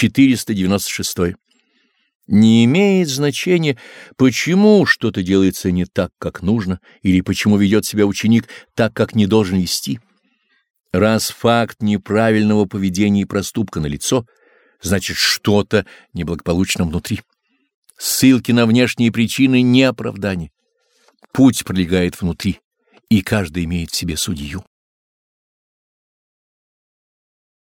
496. Не имеет значения, почему что-то делается не так, как нужно, или почему ведет себя ученик так, как не должен вести. Раз факт неправильного поведения и проступка налицо, значит что-то неблагополучно внутри. Ссылки на внешние причины не оправдание. Путь пролегает внутри, и каждый имеет в себе судью.